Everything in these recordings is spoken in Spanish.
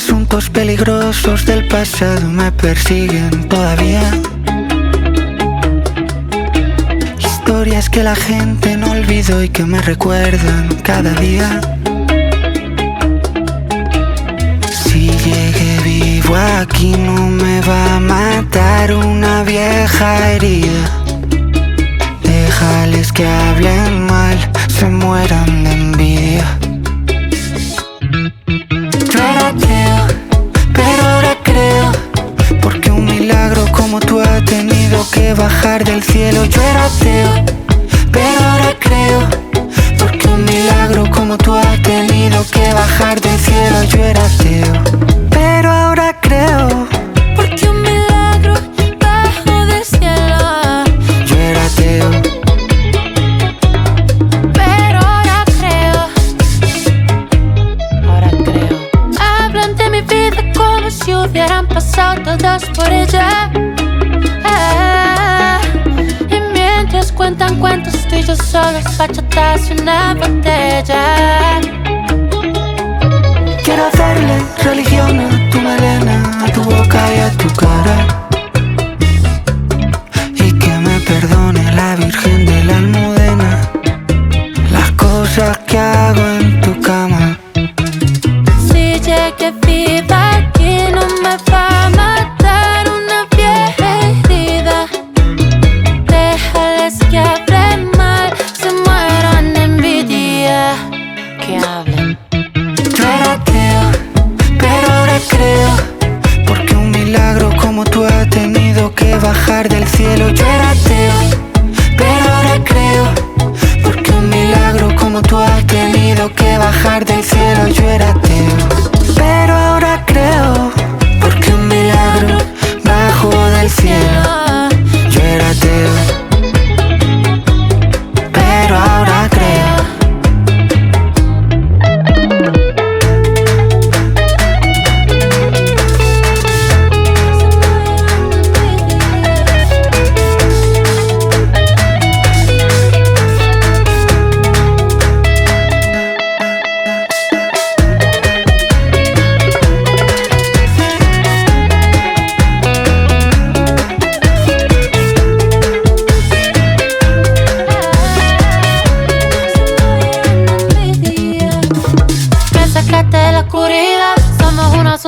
Asuntos peligrosos del pasado me persiguen todavía. Historias que la gente no olvidó y que me recuerdan cada día. Si llegué vivo aquí no me va a matar una vieja herida. Déjales que hablen mal, se mueran de del cielo. Yo era ateo, pero ahora creo. Porque un milagro como tú ha tenido que bajar del cielo. Yo era ateo, pero ahora creo. Porque un milagro bajo del cielo. Yo era ateo, Pero ahora creo. Ahora creo. Hablan de mi vida como si hubieran pasado todos por ella. Cuentos, tú y yo solos, bachatas y una botella. quiero hacerle religión a tu melena, a tu boca y a tu cara. Y que me perdone la Virgen de la Almudena las cosas que hago en tu cama. Si llegué viva aquí no me va del cielo. Yo era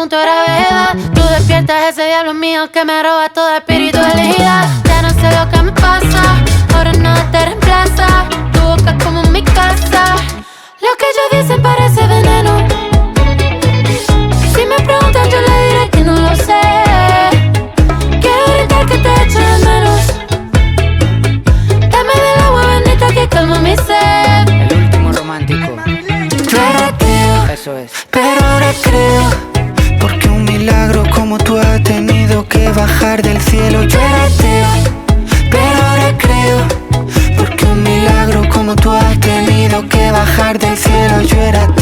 Tú despiertas ese diablo mío que me roba toda espiritualidad. Ya no sé lo que me pasa, ahora nada te bajar del cielo Yo era ateo, pero ahora creo Porque un milagro como tú has tenido que bajar del cielo Yo era ateo